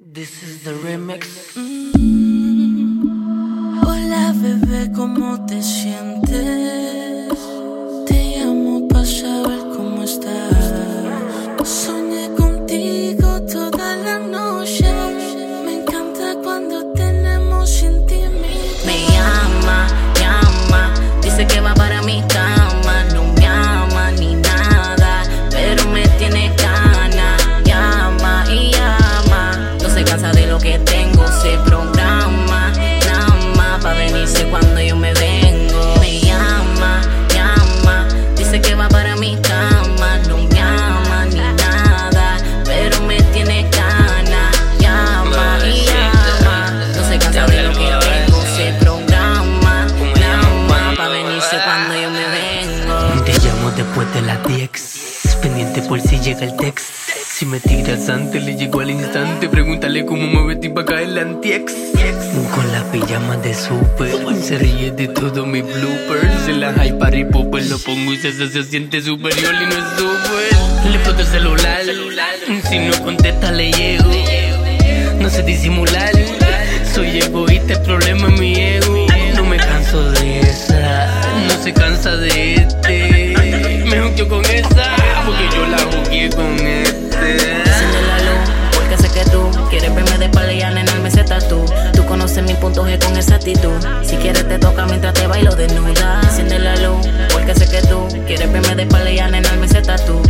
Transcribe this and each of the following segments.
This is the remix. Hola bebé, ¿cómo te sientes? Después de las 10. Pendiente por si llega el text. Si me tiras antes, le llego al instante. Pregúntale cómo me vestí pa' caer la antiex. Con las pijamas de super. Se ríe de todos mis bloopers. Se la high party popper. Lo pongo y se, se siente superior y no es super. Le exploto el celular. Si no contesta, le llego. No sé disimular. Soy egoísta, el problema es mi ego. Quieres verme de espalda y enarme ese tatu. Tú conoces mi punto G con esa actitud. Si quieres te toca mientras te bailo desnuda. Enciende la luz, porque sé que tú quieres verme de espalda y enarme ese tatu. Tú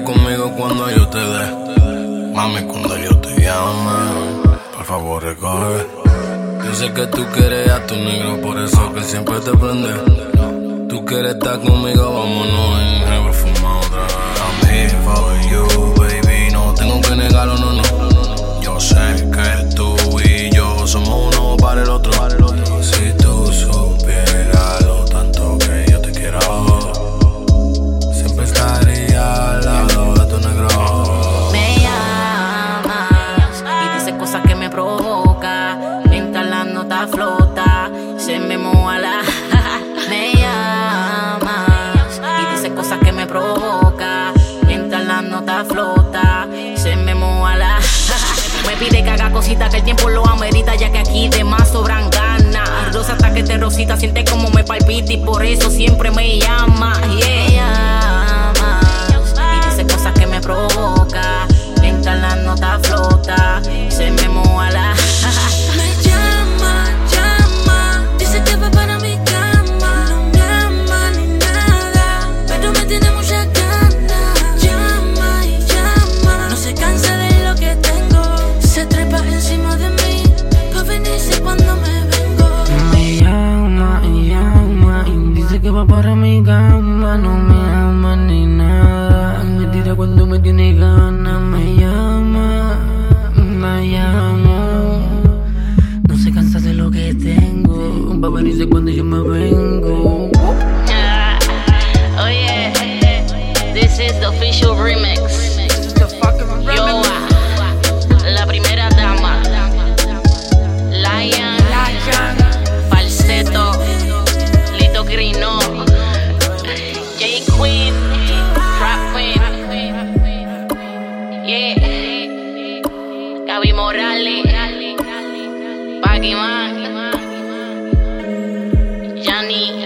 conmigo cuando yo te dé. Mami, cuando yo te llame, por favor recoge. Yo sé que tú quieres a tu negro, por eso que siempre te prende. Tú quieres estar conmigo, vámonos en me me llamas y dices cosas que me provoca. Mientras la nota flota, se me moja la. Me pide que haga cositas que el tiempo lo amerita, ya que aquí de más sobran ganas. Rosa hasta que te rosita, siente como me palpita y por eso siempre me llama. Yeah, llamas y dice cosas que me provoca. Mientras la nota flota, cuando me tiene ganas me llama, me llamo. No se cansa de lo que tengo, va a venirse cuando yo me vengo. Oh yeah. this is the official remix. Yo. Yeah. Gaby Morales. Pacquiao. Yanni.